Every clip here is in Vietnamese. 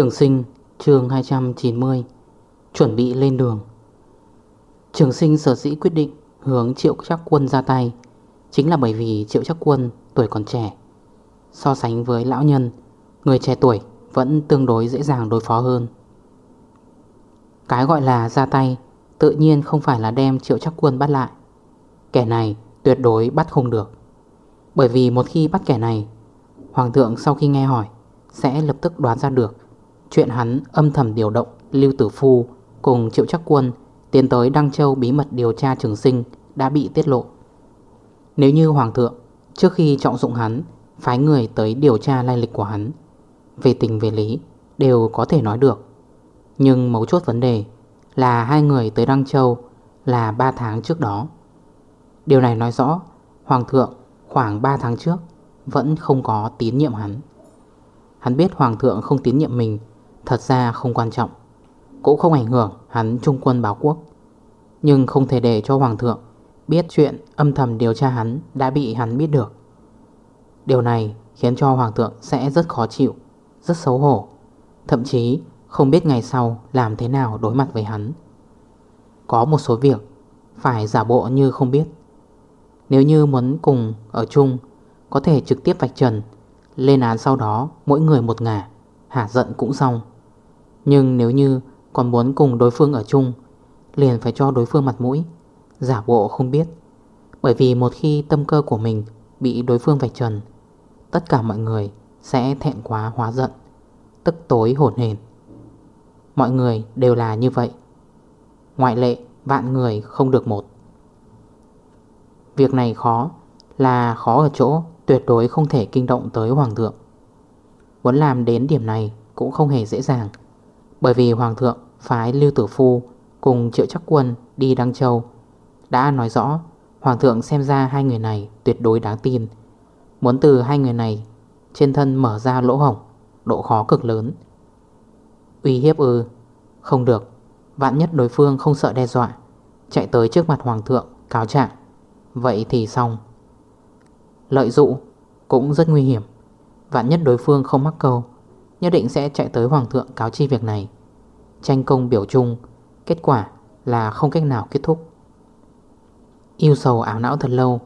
Trường sinh, chương 290 Chuẩn bị lên đường. Trường sinh sở dĩ quyết định hướng triệu chắc quân ra tay, Chính là bởi vì triệu chắc quân tuổi còn trẻ. So sánh với lão nhân, Người trẻ tuổi vẫn tương đối dễ dàng đối phó hơn. Cái gọi là ra tay Tự nhiên không phải là đem triệu chắc quân bắt lại. Kẻ này tuyệt đối bắt không được. Bởi vì một khi bắt kẻ này, Hoàng thượng sau khi nghe hỏi Sẽ lập tức đoán ra được Chuyện hắn âm thầm điều động Lưu Tử Phu cùng Triệu Chắc Quân tiến tới Đăng Châu bí mật điều tra trường sinh đã bị tiết lộ. Nếu như Hoàng thượng trước khi trọng dụng hắn phái người tới điều tra lai lịch của hắn, về tình về lý đều có thể nói được. Nhưng mấu chốt vấn đề là hai người tới Đăng Châu là 3 tháng trước đó. Điều này nói rõ Hoàng thượng khoảng 3 tháng trước vẫn không có tín nhiệm hắn. Hắn biết Hoàng thượng không tín nhiệm mình Thật ra không quan trọng. Cũng không ảnh hưởng hắn trung quân báo quốc. Nhưng không thể để cho Hoàng thượng Biết chuyện âm thầm điều tra hắn Đã bị hắn biết được. Điều này khiến cho Hoàng thượng sẽ rất khó chịu, Rất xấu hổ. Thậm chí không biết ngày sau Làm thế nào đối mặt với hắn. Có một số việc Phải giả bộ như không biết. Nếu như muốn cùng ở chung, Có thể trực tiếp vạch trần, Lên án sau đó mỗi người một ngả Hả giận cũng xong nhưng nếu như còn muốn cùng đối phương ở chung, Liền phải cho đối phương mặt mũi. Giả bộ không biết. Bởi vì một khi tâm cơ của mình Bị đối phương vạch trần, Tất cả mọi người sẽ thẹn quá hóa giận, Tức tối hổn hền Mọi người đều là như vậy. Ngoại lệ vạn người không được một. Việc này khó, Là khó ở chỗ Tuyệt đối không thể kinh động tới hoàng thượng. Muốn làm đến điểm này Cũng không hề dễ dàng bởi vì Hoàng thượng phái Lưu Tử Phu cùng Triệu Chắc Quân đi Đăng Châu, Đã nói rõ Hoàng thượng xem ra hai người này tuyệt đối đáng tin. Muốn từ hai người này trên thân mở ra lỗ hổng, Độ khó cực lớn. Uy hiếp ư, Không được. Vạn nhất đối phương không sợ đe dọa, Chạy tới trước mặt Hoàng thượng cáo trạng. Vậy thì xong. Lợi dụ cũng rất nguy hiểm. Vạn nhất đối phương không mắc câu Nhất định sẽ chạy tới Hoàng thượng cáo chi việc này. Tranh công biểu chung Kết quả là không cách nào kết thúc. Yêu sầu ảo não thật lâu,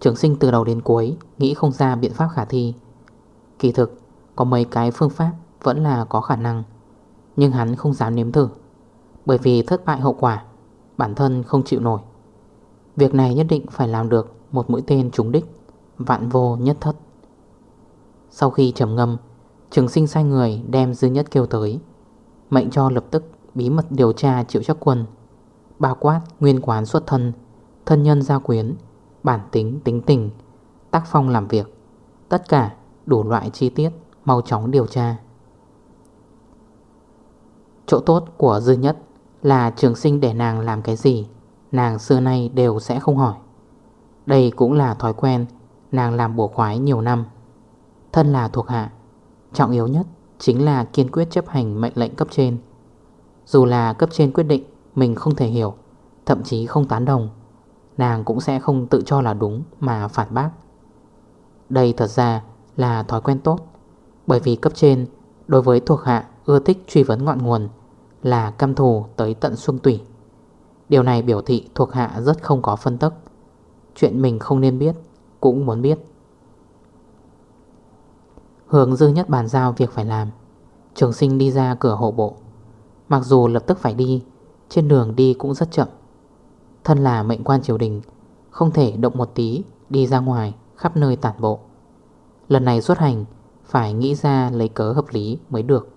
Trường sinh từ đầu đến cuối Nghĩ không ra biện pháp khả thi. Kỳ thực, có mấy cái phương pháp Vẫn là có khả năng, Nhưng hắn không dám nếm thử. Bởi vì thất bại hậu quả, Bản thân không chịu nổi. Việc này nhất định phải làm được Một mũi tên trúng đích, Vạn vô nhất thất. Sau khi trầm ngâm Trường sinh sai người đem dư nhất kêu tới. Mệnh cho lập tức bí mật điều tra triệu chắc quân. Bao quát nguyên quán xuất thân Thân nhân gia quyến, Bản tính tính tình, Tác phong làm việc. Tất cả đủ loại chi tiết Mau chóng điều tra. Chỗ tốt của dư nhất Là trường sinh để nàng làm cái gì, Nàng xưa nay đều sẽ không hỏi. Đây cũng là thói quen Nàng làm bổ khoái nhiều năm. Thân là thuộc hạ Trọng yếu nhất chính là kiên quyết chấp hành mệnh lệnh cấp trên. Dù là cấp trên quyết định mình không thể hiểu, Thậm chí không tán đồng, Nàng cũng sẽ không tự cho là đúng mà phản bác. Đây thật ra là thói quen tốt, Bởi vì cấp trên đối với thuộc hạ ưa thích truy vấn ngọn nguồn Là căm thù tới tận xuân tủy. Điều này biểu thị thuộc hạ rất không có phân tức. Chuyện mình không nên biết Cũng muốn biết. Hướng dư nhất bàn giao việc phải làm. Trường sinh đi ra cửa hộ bộ. Mặc dù lập tức phải đi, Trên đường đi cũng rất chậm. Thân là mệnh quan triều đình, Không thể động một tí Đi ra ngoài khắp nơi tản bộ. Lần này xuất hành, Phải nghĩ ra lấy cớ hợp lý mới được.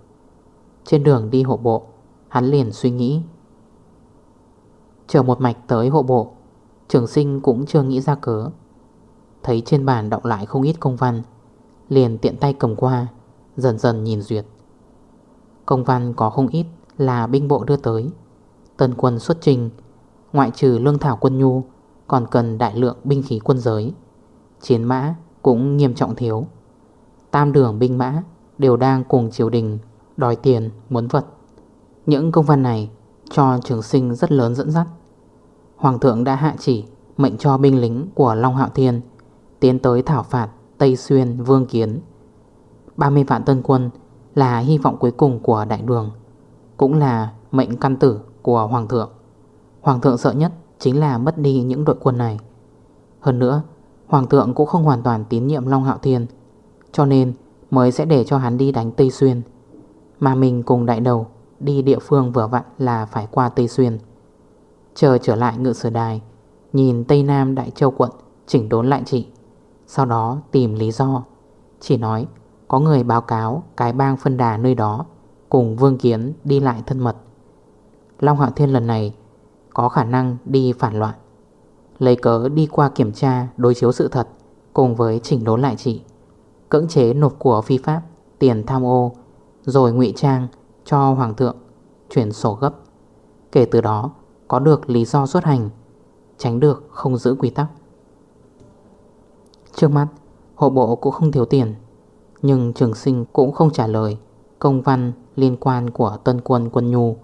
Trên đường đi hộ bộ, Hắn liền suy nghĩ. Chờ một mạch tới hộ bộ, Trường sinh cũng chưa nghĩ ra cớ. Thấy trên bàn đọng lại không ít công văn Liền tiện tay cầm qua, Dần dần nhìn duyệt. Công văn có không ít là binh bộ đưa tới. Tân quân xuất trình, Ngoại trừ lương thảo quân nhu, Còn cần đại lượng binh khí quân giới. Chiến mã cũng nghiêm trọng thiếu. Tam đường binh mã Đều đang cùng triều đình, Đòi tiền, muốn vật. Những công văn này cho trường sinh rất lớn dẫn dắt. Hoàng thượng đã hạ chỉ Mệnh cho binh lính của Long Hạo Thiên Tiến tới thảo phạt. Tây Xuyên, Vương Kiến. 30 vạn tân quân là hy vọng cuối cùng của đại đường, Cũng là mệnh căn tử của Hoàng thượng. Hoàng thượng sợ nhất chính là mất đi những đội quân này. Hơn nữa, Hoàng thượng cũng không hoàn toàn tín nhiệm Long Hạo Thiên, Cho nên mới sẽ để cho hắn đi đánh Tây Xuyên. Mà mình cùng đại đầu đi địa phương vừa vặn là phải qua Tây Xuyên. Chờ trở lại ngự sử đài, Nhìn Tây Nam Đại Châu quận, chỉnh đốn lại chị sau đó tìm lý do. Chỉ nói, có người báo cáo cái bang phân đà nơi đó, Cùng Vương Kiến đi lại thân mật. Long Hạo Thiên lần này Có khả năng đi phản loạn. Lấy cớ đi qua kiểm tra Đối chiếu sự thật Cùng với chỉnh đốn lại chị Cưỡng chế nộp của phi pháp, Tiền tham ô, Rồi ngụy trang cho Hoàng thượng, Chuyển sổ gấp. Kể từ đó, có được lý do xuất hành, Tránh được không giữ quy tắc. Trước mắt, Hộ bộ cũng không thiếu tiền, Nhưng trường sinh cũng không trả lời Công văn liên quan của tân quân quân nhu,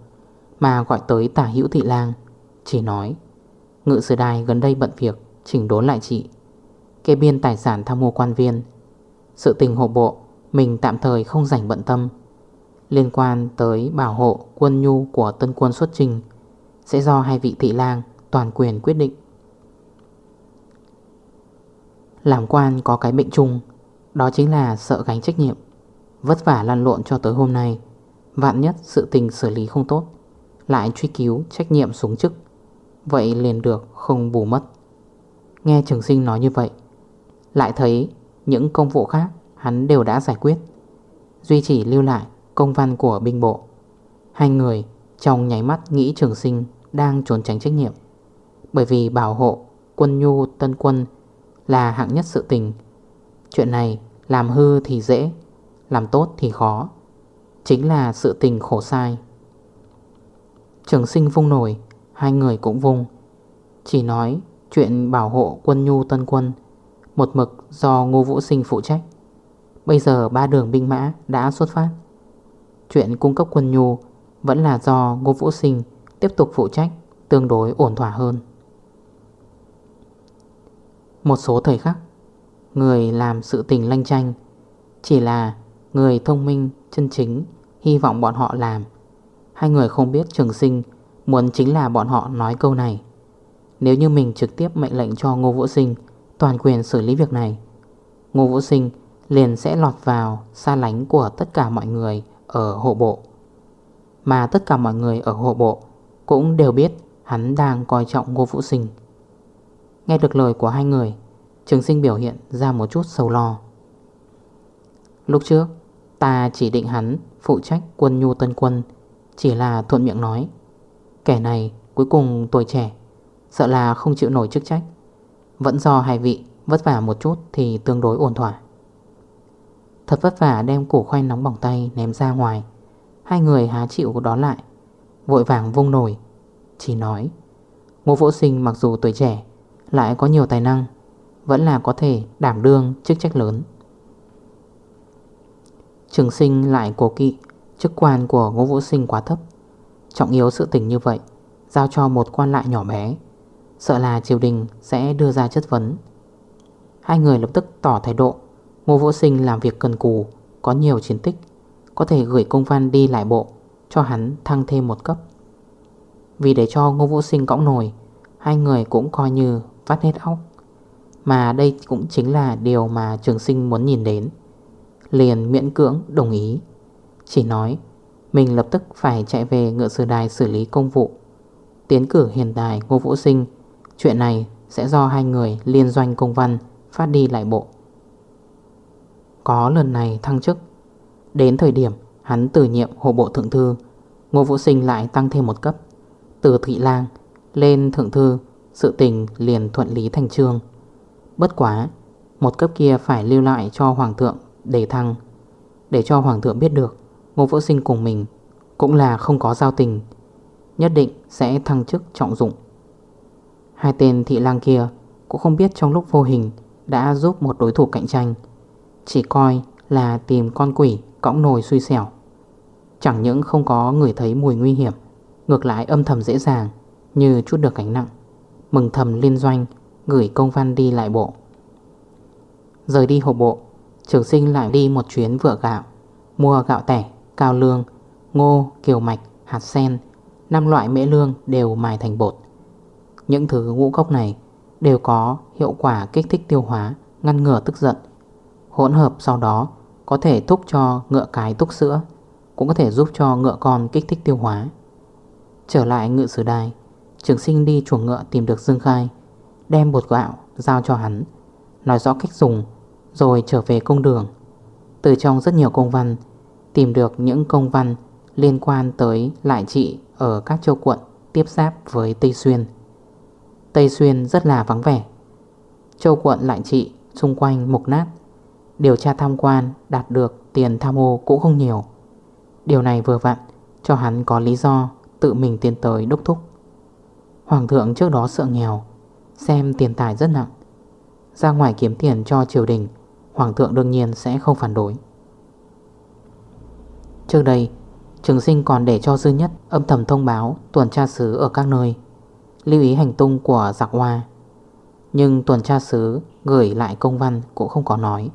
Mà gọi tới tả hữu thị lang, Chỉ nói, Ngự sử đài gần đây bận việc, Chỉnh đốn lại chị. Kê biên tài sản tham mô quan viên. Sự tình hộ bộ, Mình tạm thời không rảnh bận tâm. Liên quan tới bảo hộ quân nhu của tân quân xuất trình, Sẽ do hai vị thị lang toàn quyền quyết định. Làm quan có cái bệnh chung Đó chính là sợ gánh trách nhiệm. Vất vả lăn lộn cho tới hôm nay, Vạn nhất sự tình xử lý không tốt, Lại truy cứu trách nhiệm xuống chức, Vậy liền được không bù mất. Nghe trường sinh nói như vậy, Lại thấy những công vụ khác Hắn đều đã giải quyết. Duy chỉ lưu lại công văn của binh bộ. Hai người trong nháy mắt nghĩ trường sinh Đang trốn tránh trách nhiệm. Bởi vì bảo hộ quân nhu tân quân là hạng nhất sự tình. Chuyện này, làm hư thì dễ, Làm tốt thì khó. Chính là sự tình khổ sai. Trường sinh vung nổi, Hai người cũng vung. Chỉ nói chuyện bảo hộ quân nhu tân quân, Một mực do Ngô Vũ Sinh phụ trách. Bây giờ ba đường binh mã đã xuất phát. Chuyện cung cấp quân nhu Vẫn là do Ngô Vũ Sinh Tiếp tục phụ trách, Tương đối ổn thỏa hơn. Một số thời khắc, Người làm sự tình lanh tranh Chỉ là người thông minh, chân chính, Hy vọng bọn họ làm. Hai người không biết trường sinh Muốn chính là bọn họ nói câu này. Nếu như mình trực tiếp mệnh lệnh cho Ngô Vũ Sinh Toàn quyền xử lý việc này, Ngô Vũ Sinh liền sẽ lọt vào xa lánh của tất cả mọi người ở hộ bộ. Mà tất cả mọi người ở hộ bộ Cũng đều biết hắn đang coi trọng Ngô Vũ Sinh. Nghe được lời của hai người, Trường sinh biểu hiện ra một chút sầu lo. Lúc trước, Ta chỉ định hắn phụ trách quân nhu tân quân, Chỉ là thuận miệng nói, Kẻ này cuối cùng tuổi trẻ, Sợ là không chịu nổi chức trách. Vẫn do hai vị vất vả một chút Thì tương đối ổn thỏa. Thật vất vả đem củ khoai nóng bỏng tay ném ra ngoài, Hai người há chịu đó lại, Vội vàng vung nổi Chỉ nói, Ngô vỗ Sinh mặc dù tuổi trẻ lại có nhiều tài năng, Vẫn là có thể đảm đương chức trách lớn. Trường sinh lại cố kỵ, Chức quan của Ngô Vũ Sinh quá thấp. Trọng yếu sự tình như vậy, Giao cho một quan lại nhỏ bé, Sợ là triều đình sẽ đưa ra chất vấn. Hai người lập tức tỏ thái độ Ngô Vũ Sinh làm việc cần cù, Có nhiều chiến tích, Có thể gửi công văn đi lại bộ, Cho hắn thăng thêm một cấp. Vì để cho Ngô Vũ Sinh cõng nổi Hai người cũng coi như phát hết óc. Mà đây cũng chính là điều mà trường sinh muốn nhìn đến. Liền miễn cưỡng đồng ý. Chỉ nói, Mình lập tức phải chạy về ngựa sư đài xử lý công vụ. Tiến cử hiện tại Ngô Vũ Sinh, Chuyện này sẽ do hai người liên doanh công văn Phát đi lại bộ. Có lần này thăng chức, Đến thời điểm hắn từ nhiệm hộ bộ thượng thư, Ngô Vũ Sinh lại tăng thêm một cấp, Từ thị lang lên thượng thư sự tình liền thuận lý thành trương. Bất quá, Một cấp kia phải lưu lại cho hoàng thượng để thăng. Để cho Hoàng thượng biết được, Ngô Võ Sinh cùng mình Cũng là không có giao tình, Nhất định sẽ thăng chức trọng dụng. Hai tên thị lang kia Cũng không biết trong lúc vô hình Đã giúp một đối thủ cạnh tranh, Chỉ coi là tìm con quỷ Cõng nồi suy xẻo. Chẳng những không có người thấy mùi nguy hiểm, Ngược lại âm thầm dễ dàng Như chút được cánh nặng. Mừng thầm liên doanh Gửi công văn đi lại bộ. Rời đi hộp bộ Trường sinh lại đi một chuyến vựa gạo Mua gạo tẻ, cao lương, ngô, kiều mạch, hạt sen 5 loại mễ lương đều mài thành bột. Những thứ ngũ cốc này đều có hiệu quả kích thích tiêu hóa Ngăn ngừa tức giận. Hỗn hợp sau đó có thể thúc cho ngựa cái túc sữa Cũng có thể giúp cho ngựa con kích thích tiêu hóa. Trở lại ngựa sử đài Trường sinh đi chuồng ngựa tìm được Dương Khai, Đem bột gạo giao cho hắn, Nói rõ cách dùng, Rồi trở về công đường. Từ trong rất nhiều công văn, Tìm được những công văn liên quan tới lại trị Ở các châu quận tiếp giáp với Tây Xuyên. Tây Xuyên rất là vắng vẻ. Châu quận lại trị xung quanh mục nát. Điều tra tham quan đạt được tiền tham ô cũng không nhiều. Điều này vừa vặn cho hắn có lý do tự mình tiến tới đốc thúc. Hoàng thượng trước đó sợ nghèo, Xem tiền tài rất nặng. Ra ngoài kiếm tiền cho triều đình, Hoàng thượng đương nhiên sẽ không phản đối. Trước đây, Trường sinh còn để cho dư nhất âm thầm thông báo tuần tra sứ ở các nơi, Lưu ý hành tung của giặc hoa. Nhưng tuần tra sứ gửi lại công văn cũng không có nói.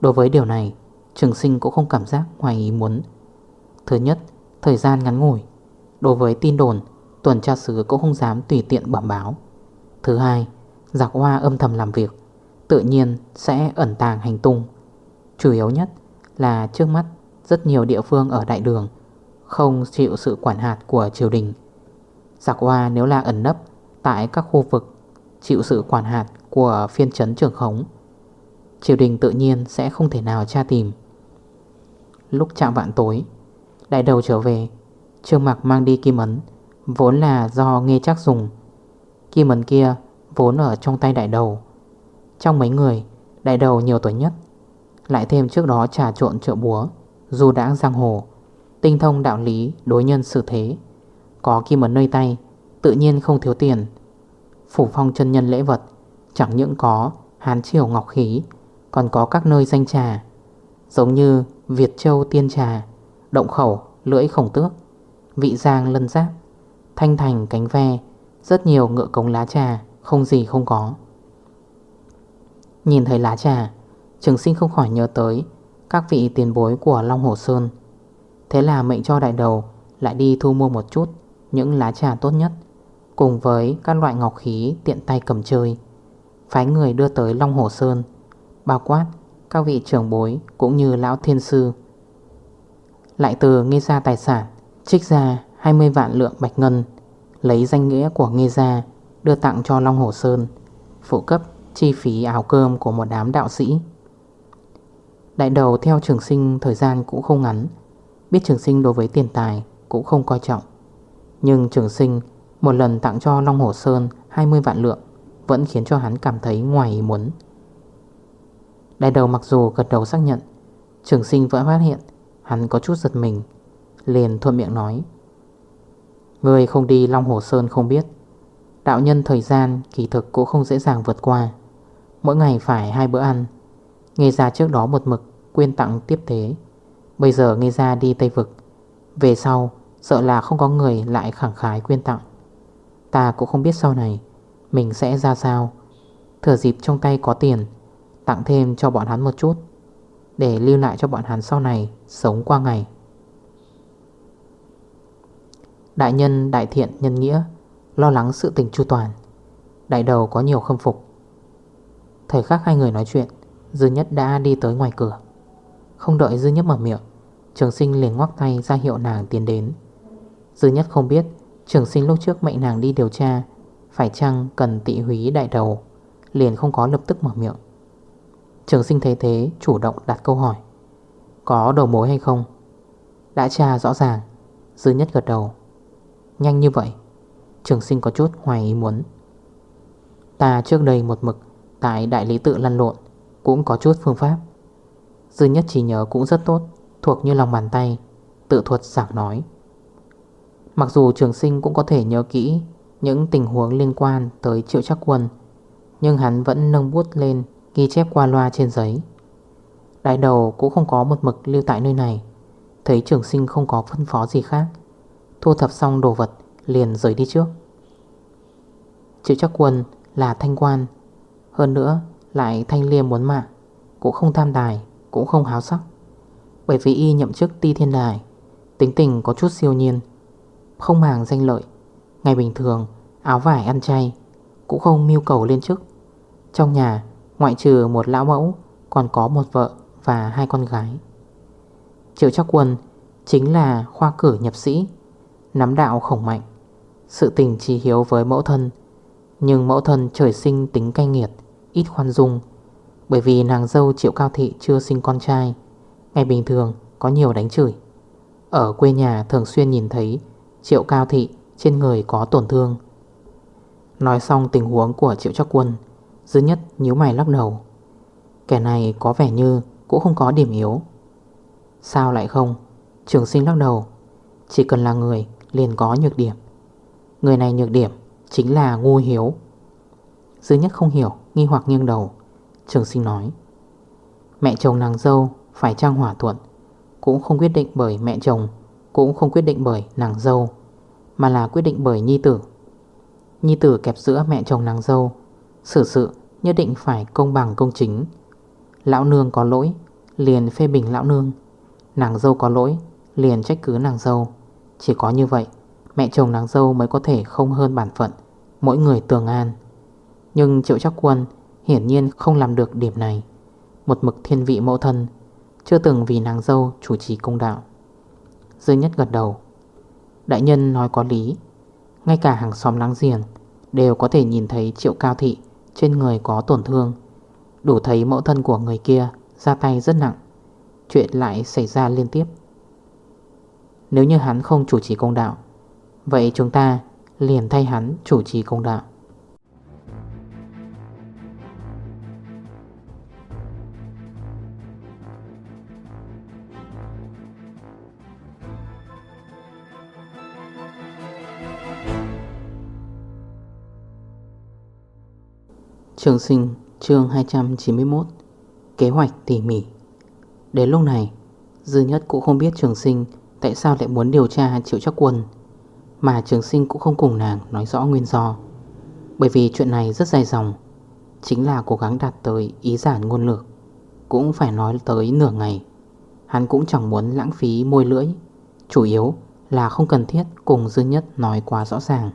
Đối với điều này, Trường sinh cũng không cảm giác ngoài ý muốn. Thứ nhất, Thời gian ngắn ngủi. Đối với tin đồn Tuần tra sứ cũng không dám tùy tiện bẩm báo. Thứ hai, Giặc hoa âm thầm làm việc, Tự nhiên sẽ ẩn tàng hành tung. Chủ yếu nhất là trước mắt Rất nhiều địa phương ở đại đường Không chịu sự quản hạt của triều đình. Giặc hoa nếu là ẩn nấp Tại các khu vực Chịu sự quản hạt của phiên trấn trường khống, Triều đình tự nhiên sẽ không thể nào tra tìm. Lúc chạm vạn tối, Đại đầu trở về, Trương Mạc mang đi kim ấn Vốn là do nghe chắc dùng. Kim ấn kia vốn ở trong tay đại đầu. Trong mấy người Đại đầu nhiều tuổi nhất Lại thêm trước đó trà trộn trợ búa Dù đã giang hồ Tinh thông đạo lý đối nhân xử thế. Có kim ấn nơi tay Tự nhiên không thiếu tiền. Phủ phong chân nhân lễ vật Chẳng những có hán triều ngọc khí Còn có các nơi danh trà. Giống như Việt Châu Tiên Trà Động khẩu, lưỡi khổng tước Vị giang lân giáp. Thanh thành cánh ve, Rất nhiều ngựa cống lá trà, Không gì không có. Nhìn thấy lá trà, Trường sinh không khỏi nhớ tới Các vị tiền bối của Long Hồ Sơn. Thế là mệnh cho đại đầu Lại đi thu mua một chút Những lá trà tốt nhất, Cùng với các loại ngọc khí tiện tay cầm chơi. Phái người đưa tới Long Hồ Sơn, Bao quát các vị trưởng bối Cũng như lão thiên sư. Lại từ nghe ra tài sản, Trích ra 20 vạn lượng bạch ngân, Lấy danh nghĩa của Nghê Gia, Đưa tặng cho Long Hồ Sơn, Phụ cấp chi phí áo cơm của một đám đạo sĩ. Đại đầu theo trường sinh thời gian cũng không ngắn, Biết trường sinh đối với tiền tài cũng không coi trọng. Nhưng trường sinh một lần tặng cho Long Hồ Sơn 20 vạn lượng Vẫn khiến cho hắn cảm thấy ngoài ý muốn. Đại đầu mặc dù gật đầu xác nhận, Trường sinh vẫn phát hiện Hắn có chút giật mình, Liền thuận miệng nói Người không đi Long Hồ Sơn không biết. Đạo nhân thời gian, kỳ thực cũng không dễ dàng vượt qua. Mỗi ngày phải hai bữa ăn. Nghe ra trước đó một mực Quyên tặng tiếp tế. Bây giờ nghe ra đi Tây Vực. Về sau, sợ là không có người lại khẳng khái quyên tặng. Ta cũng không biết sau này, Mình sẽ ra sao. Thừa dịp trong tay có tiền, Tặng thêm cho bọn hắn một chút. Để lưu lại cho bọn hắn sau này, Sống qua ngày. Đại nhân đại thiện nhân nghĩa, Lo lắng sự tình chu toàn. Đại đầu có nhiều khâm phục. Thời khắc hai người nói chuyện, Dư nhất đã đi tới ngoài cửa. Không đợi Dư nhất mở miệng, Trường sinh liền ngoắc tay ra hiệu nàng tiến đến. Dư nhất không biết, Trường sinh lúc trước mệnh nàng đi điều tra, Phải chăng cần tị húy đại đầu, Liền không có lập tức mở miệng. Trường sinh thấy thế, chủ động đặt câu hỏi. Có đầu mối hay không? Đã tra rõ ràng, Dư nhất gật đầu. Nhanh như vậy, Trường sinh có chút ngoài ý muốn. Ta trước đây một mực Tại đại lý tự lăn lộn, Cũng có chút phương pháp. Dư nhất trí nhớ cũng rất tốt, Thuộc như lòng bàn tay, Tự thuật giảng nói. Mặc dù trường sinh cũng có thể nhớ kỹ Những tình huống liên quan tới triệu chắc quân, Nhưng hắn vẫn nâng bút lên Ghi chép qua loa trên giấy. Đại đầu cũng không có một mực lưu tại nơi này, Thấy trường sinh không có phân phó gì khác. Thu thập xong đồ vật, Liền rời đi trước. Triệu chắc quân là thanh quan, Hơn nữa lại thanh liêm muốn mạng, Cũng không tham đài, Cũng không háo sắc. Bởi vì y nhậm chức ti thiên đài, Tính tình có chút siêu nhiên, Không màng danh lợi, Ngày bình thường, áo vải ăn chay, Cũng không mưu cầu lên chức. Trong nhà, ngoại trừ một lão mẫu, Còn có một vợ và hai con gái. Triệu chắc quân Chính là khoa cử nhập sĩ Nắm đạo khổng mạnh. Sự tình chỉ hiếu với mẫu thân, Nhưng mẫu thân trời sinh tính cay nghiệt, Ít khoan dung. Bởi vì nàng dâu triệu cao thị chưa sinh con trai, Ngày bình thường có nhiều đánh chửi. Ở quê nhà thường xuyên nhìn thấy Triệu cao thị trên người có tổn thương. Nói xong tình huống của triệu chắc quân, Dư nhất nhíu mày lắc đầu. Kẻ này có vẻ như cũng không có điểm yếu. Sao lại không? Trường sinh lắc đầu. Chỉ cần là người liền có nhược điểm. Người này nhược điểm Chính là ngu hiếu. Dư nhất không hiểu, Nghi hoặc nghiêng đầu. Trường sinh nói, Mẹ chồng nàng dâu phải trang hỏa thuận, Cũng không quyết định bởi mẹ chồng, Cũng không quyết định bởi nàng dâu, Mà là quyết định bởi nhi tử. Nhi tử kẹp giữa mẹ chồng nàng dâu, Xử sự nhất định phải công bằng công chính. Lão nương có lỗi, Liền phê bình lão nương. Nàng dâu có lỗi, Liền trách cứ nàng dâu. Chỉ có như vậy, Mẹ chồng nàng dâu mới có thể không hơn bản phận, Mỗi người tường an. Nhưng triệu chắc quân hiển nhiên không làm được điểm này. Một mực thiên vị mẫu thân, Chưa từng vì nàng dâu chủ trì công đạo. Dư nhất gật đầu. Đại nhân nói có lý. Ngay cả hàng xóm láng giềng Đều có thể nhìn thấy triệu cao thị Trên người có tổn thương. Đủ thấy mẫu thân của người kia Ra tay rất nặng. Chuyện lại xảy ra liên tiếp. Nếu như hắn không chủ trì công đạo, Vậy chúng ta liền thay hắn chủ trì công đạo. Trường sinh, chương 291 Kế hoạch tỉ mỉ. Đến lúc này, Dư nhất cũng không biết trường sinh Tại sao lại muốn điều tra triệu chắc quân? Mà trường sinh cũng không cùng nàng Nói rõ nguyên do. Bởi vì chuyện này rất dài dòng. Chính là cố gắng đạt tới ý giản ngôn lược. Cũng phải nói tới nửa ngày. Hắn cũng chẳng muốn lãng phí môi lưỡi. Chủ yếu là không cần thiết Cùng dư nhất nói quá rõ ràng.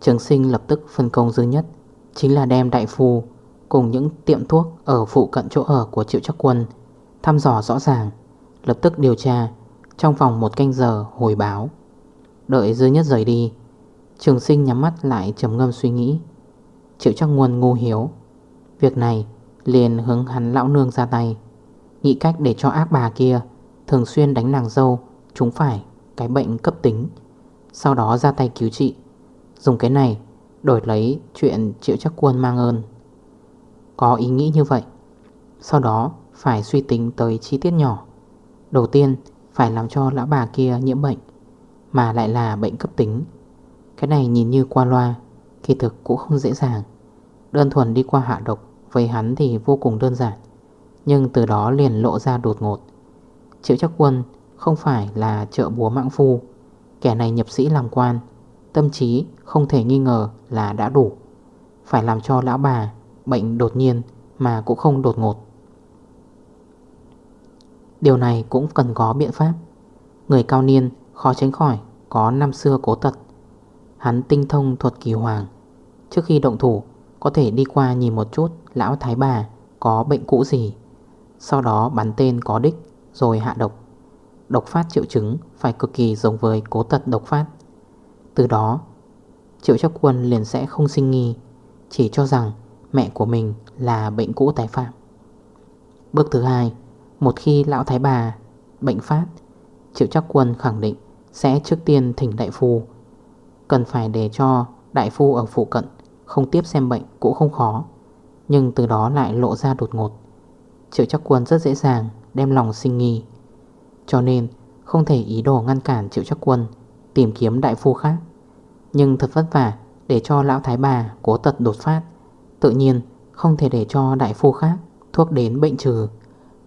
Trường sinh lập tức phân công dư nhất, Chính là đem đại phu Cùng những tiệm thuốc ở phụ cận chỗ ở của triệu chắc quân Thăm dò rõ ràng, Lập tức điều tra trong vòng một canh giờ, hồi báo. Đợi dư nhất rời đi, Trường sinh nhắm mắt lại trầm ngâm suy nghĩ. Triệu chắc nguồn ngu hiếu. Việc này liền hướng hắn lão nương ra tay. Nghĩ cách để cho ác bà kia Thường xuyên đánh nàng dâu Chúng phải cái bệnh cấp tính. Sau đó ra tay cứu trị. Dùng cái này Đổi lấy chuyện triệu chắc quân mang ơn. Có ý nghĩ như vậy. Sau đó phải suy tính tới chi tiết nhỏ. Đầu tiên phải làm cho lão bà kia nhiễm bệnh, Mà lại là bệnh cấp tính. Cái này nhìn như qua loa, Kỳ thực cũng không dễ dàng. Đơn thuần đi qua hạ độc Với hắn thì vô cùng đơn giản, Nhưng từ đó liền lộ ra đột ngột. Triệu chắc quân không phải là trợ búa mạng phu, Kẻ này nhập sĩ làm quan, Tâm trí không thể nghi ngờ là đã đủ. Phải làm cho lão bà bệnh đột nhiên mà cũng không đột ngột. Điều này cũng cần có biện pháp. Người cao niên khó tránh khỏi Có năm xưa cố tật. Hắn tinh thông thuật kỳ hoàng. Trước khi động thủ, Có thể đi qua nhìn một chút Lão thái bà có bệnh cũ gì. Sau đó bắn tên có đích Rồi hạ độc. Độc phát triệu chứng phải cực kỳ giống với cố tật độc phát. Từ đó, Triệu chấp quân liền sẽ không sinh nghi, Chỉ cho rằng mẹ của mình là bệnh cũ tái phạm. Bước thứ hai một khi lão thái bà bệnh phát, Triệu chắc quân khẳng định Sẽ trước tiên thỉnh đại phu. Cần phải để cho đại phu ở phụ cận Không tiếp xem bệnh cũng không khó, Nhưng từ đó lại lộ ra đột ngột. Triệu chắc quân rất dễ dàng đem lòng sinh nghi, Cho nên không thể ý đồ ngăn cản Triệu chắc quân Tìm kiếm đại phu khác. Nhưng thật vất vả để cho lão thái bà cố tật đột phát, Tự nhiên không thể để cho đại phu khác thuốc đến bệnh trừ.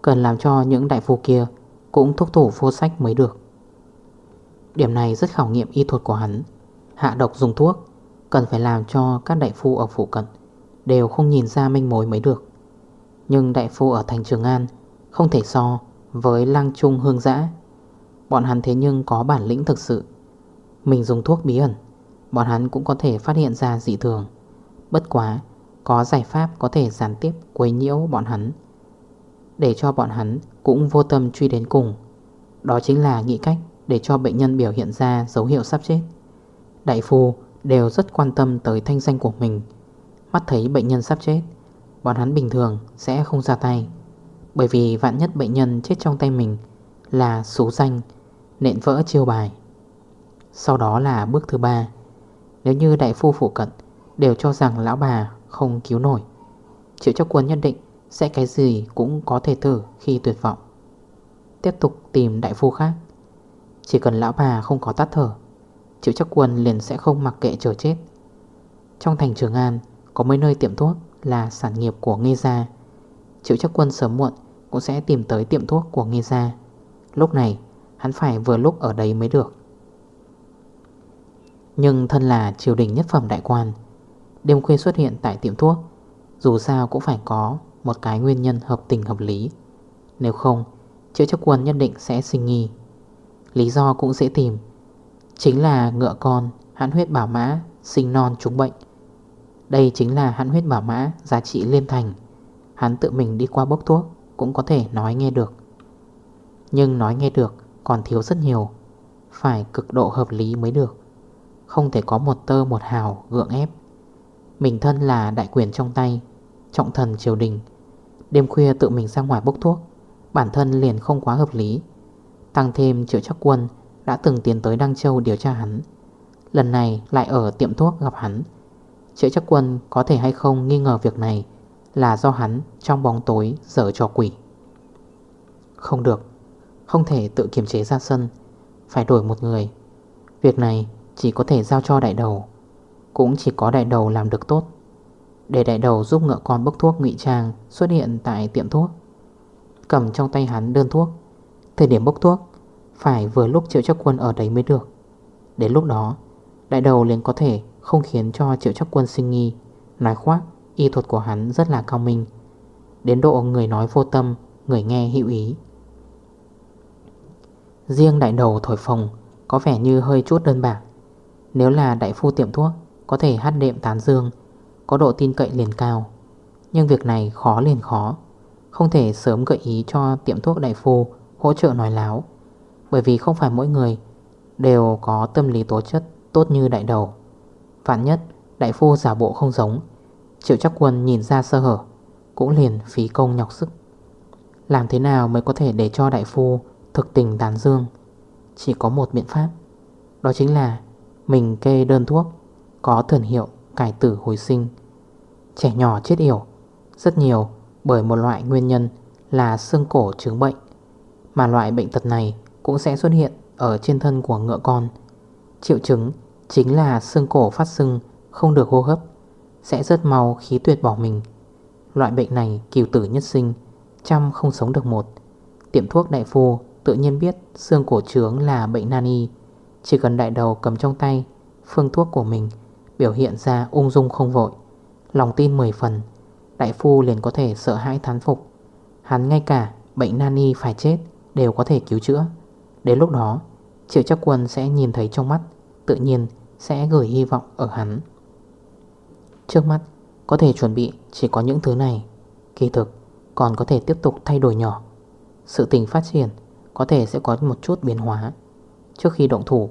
Cần làm cho những đại phu kia cũng thuốc thủ vô sách mới được. Điểm này rất khảo nghiệm y thuật của hắn. Hạ độc dùng thuốc, Cần phải làm cho các đại phu ở phụ cận Đều không nhìn ra manh mối mới được. Nhưng đại phu ở thành Trường An Không thể so với Lang trung hương giã. Bọn hắn thế nhưng có bản lĩnh thực sự. Mình dùng thuốc bí ẩn, Bọn hắn cũng có thể phát hiện ra dị thường. Bất quá, Có giải pháp có thể gián tiếp quấy nhiễu bọn hắn. Để cho bọn hắn cũng vô tâm truy đến cùng. Đó chính là nghĩ cách Để cho bệnh nhân biểu hiện ra dấu hiệu sắp chết. Đại phu đều rất quan tâm tới thanh danh của mình. Mắt thấy bệnh nhân sắp chết, Bọn hắn bình thường sẽ không ra tay. Bởi vì vạn nhất bệnh nhân chết trong tay mình Là số danh, Nện vỡ chiêu bài. Sau đó là bước thứ ba. Nếu như đại phu phụ cận Đều cho rằng lão bà không cứu nổi, chịu cho quân nhận định sẽ cái gì cũng có thể thử khi tuyệt vọng. Tiếp tục tìm đại phu khác. Chỉ cần lão bà không có tắt thở Triệu chắc quân liền sẽ không mặc kệ chờ chết. Trong thành Trường An, Có mấy nơi tiệm thuốc là sản nghiệp của Nghê Gia. Triệu chắc quân sớm muộn Cũng sẽ tìm tới tiệm thuốc của Nghê Gia. Lúc này, hắn phải vừa lúc ở đấy mới được. Nhưng thân là triều đình nhất phẩm đại quan, Đêm khuya xuất hiện tại tiệm thuốc, Dù sao cũng phải có một cái nguyên nhân hợp tình hợp lý. Nếu không chữa chấp quân nhất định sẽ sinh nghi. Lý do cũng dễ tìm. Chính là ngựa con, hãn huyết bảo mã, sinh non trúng bệnh. Đây chính là hãn huyết bảo mã giá trị liên thành. Hắn tự mình đi qua bốc thuốc Cũng có thể nói nghe được. Nhưng nói nghe được còn thiếu rất nhiều. Phải cực độ hợp lý mới được. Không thể có một tơ một hào gượng ép. Mình thân là đại quyền trong tay, Trọng thần triều đình Đêm khuya tự mình ra ngoài bốc thuốc, Bản thân liền không quá hợp lý. Tăng thêm triệu chắc quân đã từng tiến tới Đăng Châu điều tra hắn, Lần này lại ở tiệm thuốc gặp hắn. Triệu chắc quân có thể hay không nghi ngờ việc này Là do hắn trong bóng tối dở trò quỷ. Không được, Không thể tự kiềm chế ra sân, Phải đổi một người. Việc này chỉ có thể giao cho đại đầu, Cũng chỉ có đại đầu làm được tốt. Để đại đầu giúp ngựa con bốc thuốc ngụy trang Xuất hiện tại tiệm thuốc. Cầm trong tay hắn đơn thuốc. Thời điểm bốc thuốc, phải vừa lúc triệu chắc quân ở đấy mới được. Đến lúc đó, Đại đầu liền có thể không khiến cho triệu chắc quân sinh nghi. Nói khoác, Y thuật của hắn rất là cao minh. Đến độ người nói vô tâm, Người nghe hữu ý. Riêng đại đầu thổi phồng Có vẻ như hơi chút đơn bạc. Nếu là đại phu tiệm thuốc, Có thể hát đệm tán dương có độ tin cậy liền cao. Nhưng việc này khó liền khó. Không thể sớm gợi ý cho tiệm thuốc đại phu Hỗ trợ nói láo. Bởi vì không phải mỗi người Đều có tâm lý tố chất tốt như đại đầu. Vạn nhất Đại phu giả bộ không giống, Triệu chắc quân nhìn ra sơ hở, Cũng liền phí công nhọc sức. Làm thế nào mới có thể để cho đại phu Thực tình tán dương? Chỉ có một biện pháp, Đó chính là mình kê đơn thuốc Có thần hiệu cải tử hồi sinh. Trẻ nhỏ chết yểu Rất nhiều bởi một loại nguyên nhân Là xương cổ chứng bệnh Mà loại bệnh tật này cũng sẽ xuất hiện ở trên thân của ngựa con. Triệu chứng chính là xương cổ phát sưng không được hô hấp, sẽ rất mau khí tuyệt bỏ mình. Loại bệnh này kiều tử nhất sinh, trăm không sống được một. Tiệm thuốc đại phu tự nhiên biết xương cổ trướng là bệnh nan y. Chỉ cần đại đầu cầm trong tay phương thuốc của mình biểu hiện ra ung dung không vội. Lòng tin 10 phần, đại phu liền có thể sợ hãi thán phục. Hắn ngay cả bệnh nani phải chết đều có thể cứu chữa. Đến lúc đó Triệu chắc quân sẽ nhìn thấy trong mắt Tự nhiên sẽ gửi hy vọng ở hắn. Trước mắt Có thể chuẩn bị chỉ có những thứ này. Kỳ thực còn có thể tiếp tục thay đổi nhỏ. Sự tình phát triển Có thể sẽ có một chút biến hóa. Trước khi động thủ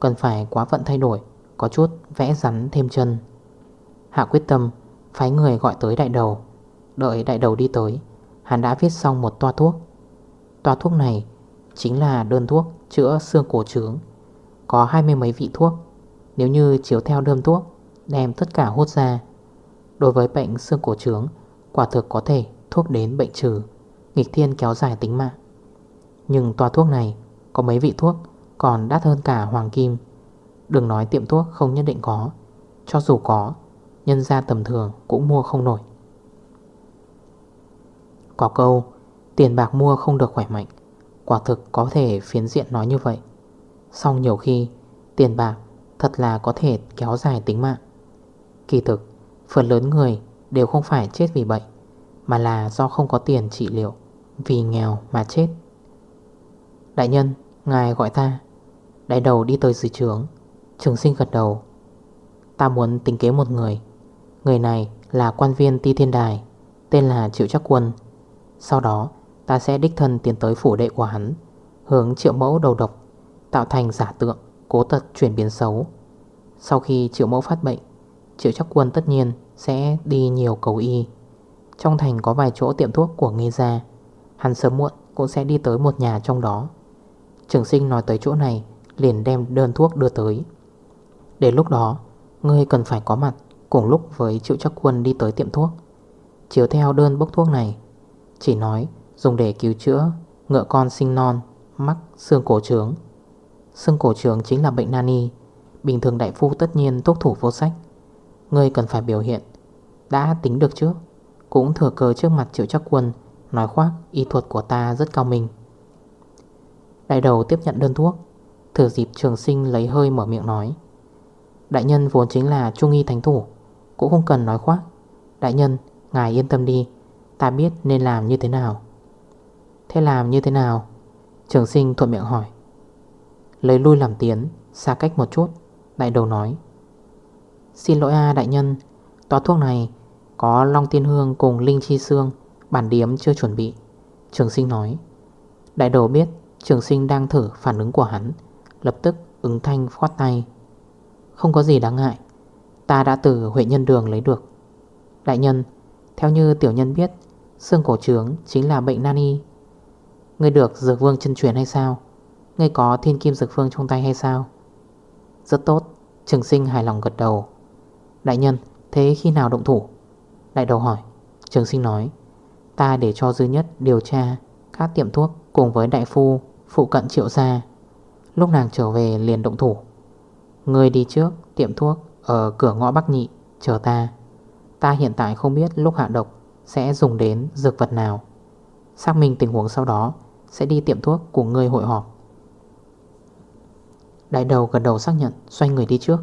Cần phải quá phận thay đổi Có chút vẽ rắn thêm chân. Hạ quyết tâm Phái người gọi tới đại đầu. Đợi đại đầu đi tới, Hắn đã viết xong một toa thuốc. Toa thuốc này Chính là đơn thuốc chữa xương cổ trướng. Có hai mươi mấy vị thuốc. Nếu như chiếu theo đơn thuốc, Đem tất cả hút ra. Đối với bệnh xương cổ trướng, Quả thực có thể thuốc đến bệnh trừ. Nghịch thiên kéo dài tính mạng. Nhưng toa thuốc này, Có mấy vị thuốc, còn đắt hơn cả hoàng kim. Đừng nói tiệm thuốc không nhất định có. Cho dù có Nhân ra tầm thường cũng mua không nổi. Có câu, Tiền bạc mua không được khỏe mạnh. Quả thực có thể phiến diện nói như vậy. Xong nhiều khi, Tiền bạc thật là có thể kéo dài tính mạng. Kỳ thực, Phần lớn người đều không phải chết vì bệnh, Mà là do không có tiền trị liệu Vì nghèo mà chết. Đại nhân, Ngài gọi ta, Đại đầu đi tới dưới trướng. Trường sinh gật đầu. Ta muốn tính kế một người Người này là quan viên ti thiên đài, Tên là Triệu Chắc Quân. Sau đó, ta sẽ đích thân tiến tới phủ đệ của hắn, Hướng triệu mẫu đầu độc, Tạo thành giả tượng, Cố tật chuyển biến xấu. Sau khi triệu mẫu phát bệnh, Triệu Chắc Quân tất nhiên sẽ đi nhiều cầu y. Trong thành có vài chỗ tiệm thuốc của nghi gia, Hắn sớm muộn cũng sẽ đi tới một nhà trong đó. Trường sinh nói tới chỗ này Liền đem đơn thuốc đưa tới. Đến lúc đó, Ngươi cần phải có mặt. Cùng lúc với triệu chắc quân đi tới tiệm thuốc. Chiếu theo đơn bốc thuốc này, Chỉ nói, dùng để cứu chữa Ngựa con sinh non, Mắc xương cổ trướng. Xương cổ trướng chính là bệnh nani Bình thường đại phu tất nhiên tốt thủ vô sách. Ngươi cần phải biểu hiện, Đã tính được trước. Cũng thừa cơ trước mặt triệu chắc quân, Nói khoác y thuật của ta rất cao minh. Đại đầu tiếp nhận đơn thuốc, Thử dịp trường sinh lấy hơi mở miệng nói. Đại nhân vốn chính là trung y thánh thủ. Cũng không cần nói khoác. Đại nhân, ngài yên tâm đi Ta biết nên làm như thế nào. Thế làm như thế nào? Trường sinh thuận miệng hỏi. Lấy lui làm tiến Xa cách một chút Đại đầu nói. Xin lỗi a đại nhân Tòa thuốc này Có Long Tiên Hương cùng Linh Chi Sương Bản điếm chưa chuẩn bị. Trường sinh nói. Đại đầu biết Trường sinh đang thử phản ứng của hắn Lập tức ứng thanh khoát tay. Không có gì đáng ngại Ta đã từ Huệ Nhân Đường lấy được. Đại nhân, Theo như tiểu nhân biết, Xương cổ trướng chính là bệnh nani Ngươi được dược vương chân truyền hay sao? Ngươi có thiên kim dược phương trong tay hay sao? Rất tốt, Trường sinh hài lòng gật đầu. Đại nhân, thế khi nào động thủ? Đại đầu hỏi. Trường sinh nói, Ta để cho dư nhất điều tra Các tiệm thuốc cùng với đại phu Phụ cận triệu gia. Lúc nàng trở về liền động thủ. Người đi trước tiệm thuốc ở cửa ngõ Bắc Nhị, chờ ta. Ta hiện tại không biết lúc hạ độc Sẽ dùng đến dược vật nào. Xác minh tình huống sau đó, Sẽ đi tiệm thuốc của người hội họp. Đại đầu gần đầu xác nhận, Xoay người đi trước.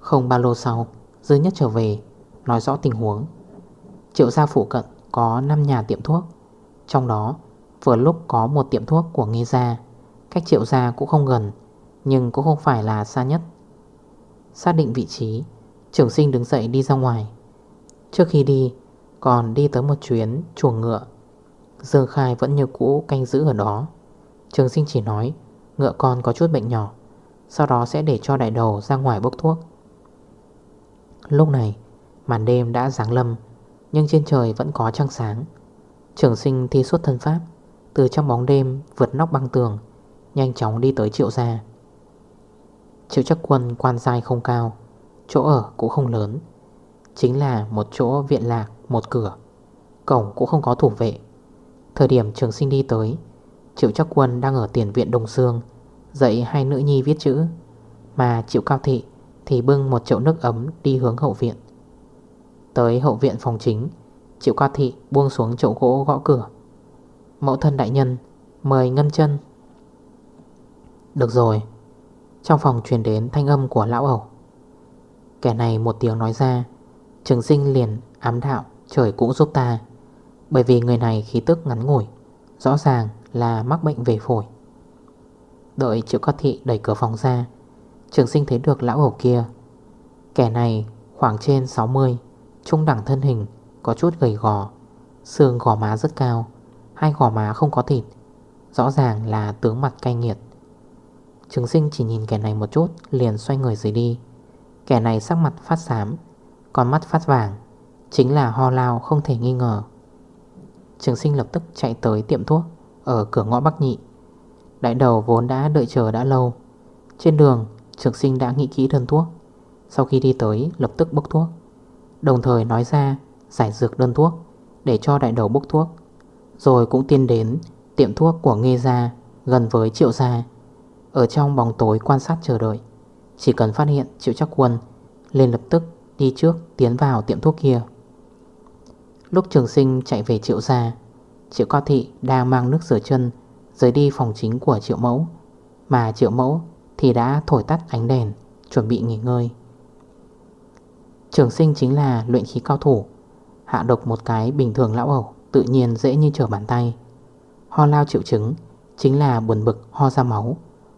Không bao lâu sau, Dư nhất trở về, Nói rõ tình huống. Triệu gia phụ cận có 5 nhà tiệm thuốc. Trong đó, vừa lúc có một tiệm thuốc của Nghê Gia. Cách triệu gia cũng không gần, Nhưng cũng không phải là xa nhất. Xác định vị trí. Trưởng sinh đứng dậy đi ra ngoài. Trước khi đi, Còn đi tới một chuyến chuồng ngựa. Dương Khai vẫn như cũ canh giữ ở đó. Trường sinh chỉ nói, Ngựa con có chút bệnh nhỏ, Sau đó sẽ để cho đại đầu ra ngoài bốc thuốc. Lúc này, Màn đêm đã sáng lâm, Nhưng trên trời vẫn có trăng sáng. Trường sinh thi xuất thân pháp, Từ trong bóng đêm vượt nóc băng tường, Nhanh chóng đi tới triệu gia. Triệu chắc quân quan giai không cao, Chỗ ở cũng không lớn. Chính là một chỗ viện lạc, Một cửa. Cổng cũng không có thủ vệ. Thời điểm trường sinh đi tới, Triệu chắc quân đang ở tiền viện Đồng Sương, Dạy hai nữ nhi viết chữ. Mà Triệu Cao Thị Thì bưng một chậu nước ấm đi hướng hậu viện. Tới hậu viện phòng chính, Triệu Cao Thị buông xuống chậu gỗ gõ cửa. Mẫu thân đại nhân, Mời ngân chân. Được rồi. Trong phòng truyền đến thanh âm của lão ẩu Kẻ này một tiếng nói ra, Trường sinh liền ám đạo, Trời cũng giúp ta. Bởi vì người này khí tức ngắn ngủi, Rõ ràng là mắc bệnh về phổi. Đợi triệu cao thị đẩy cửa phòng ra, Trường sinh thấy được lão ẩu kia. Kẻ này khoảng trên 60 Trung đẳng thân hình, Có chút gầy gò, Xương gò má rất cao, Hai gò má không có thịt, Rõ ràng là tướng mặt cay nghiệt. Trường sinh chỉ nhìn kẻ này một chút, Liền xoay người rời đi. Kẻ này sắc mặt phát xám Còn mắt phát vàng, Chính là ho lao không thể nghi ngờ. Trường sinh lập tức chạy tới tiệm thuốc Ở cửa ngõ Bắc Nhị. Đại đầu vốn đã đợi chờ đã lâu. Trên đường, trường sinh đã nghĩ kỹ đơn thuốc. Sau khi đi tới, lập tức bốc thuốc. Đồng thời nói ra giải dược đơn thuốc Để cho đại đầu bốc thuốc. Rồi cũng tiến đến tiệm thuốc của Nghê Gia, Gần với Triệu Gia. Ở trong bóng tối quan sát chờ đợi. Chỉ cần phát hiện Triệu Chắc Quân lên lập tức đi trước tiến vào tiệm thuốc kia. Lúc trường sinh chạy về Triệu Gia, Triệu Cao Thị đang mang nước rửa chân Rời đi phòng chính của Triệu Mẫu, Mà Triệu Mẫu thì đã thổi tắt ánh đèn, Chuẩn bị nghỉ ngơi. Trường sinh chính là luyện khí cao thủ, Hạ độc một cái bình thường lão ẩu Tự nhiên dễ như trở bàn tay. Ho lao triệu chứng Chính là buồn bực, ho ra máu.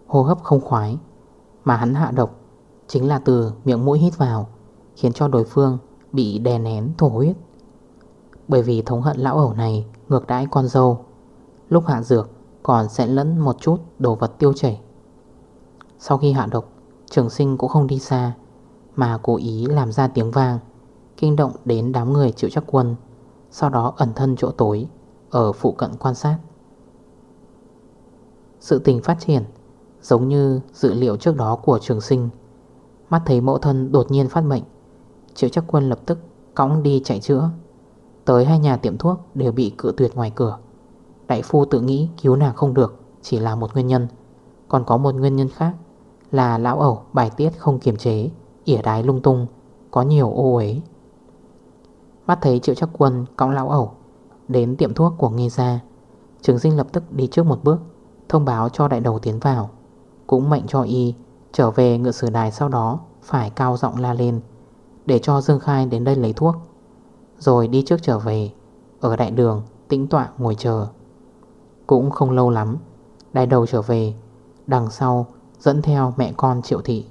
Hô hấp không khoái, Mà hắn hạ độc Chính là từ miệng mũi hít vào, Khiến cho đối phương bị đè nén thổ huyết. Bởi vì thống hận lão ẩu này Ngược đãi con dâu, Lúc hạ dược còn sẽ lẫn một chút đồ vật tiêu chảy. Sau khi hạ độc, Trường sinh cũng không đi xa, Mà cố ý làm ra tiếng vang, Kinh động đến đám người chịu chắc quân, Sau đó ẩn thân chỗ tối, Ở phụ cận quan sát. Sự tình phát triển Giống như dự liệu trước đó của trường sinh. Mắt thấy mẫu thân đột nhiên phát mệnh Triệu chắc quân lập tức cõng đi chạy chữa. Tới hai nhà tiệm thuốc đều bị cự tuyệt ngoài cửa. Đại phu tự nghĩ cứu nàng không được Chỉ là một nguyên nhân. Còn có một nguyên nhân khác Là lão ẩu bài tiết không kiềm chế ỉa đái lung tung Có nhiều ô ấy Mắt thấy triệu chắc quân cõng lão ẩu Đến tiệm thuốc của nghe ra, Trường sinh lập tức đi trước một bước Thông báo cho đại đầu tiến vào. Cũng mệnh cho y. Trở về ngựa sử đài sau đó, Phải cao giọng la lên, Để cho Dương Khai đến đây lấy thuốc. Rồi đi trước trở về. Ở đại đường, tĩnh tọa ngồi chờ. Cũng không lâu lắm, Đại đầu trở về. Đằng sau, dẫn theo mẹ con triệu thị.